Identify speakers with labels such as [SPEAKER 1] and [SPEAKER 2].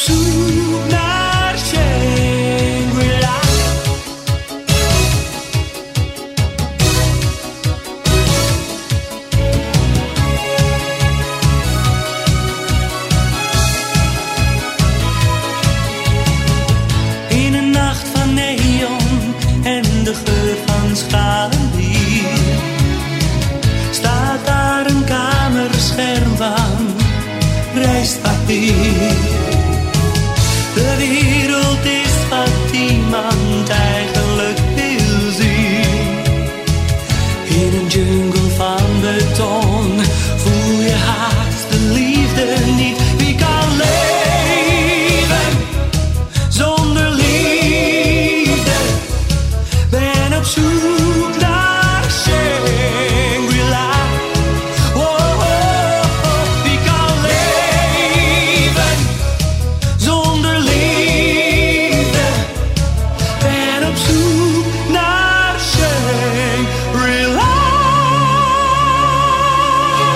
[SPEAKER 1] Zoem naar je liag van nee en de geur van schalen hier staat daar een kamerscherm van, reis partiel. De wereld is wat iemand eigenlijk wil zien. In een jungle van beton voel je haast de liefde niet. Wie kan leven zonder liefde? Ben op zoek.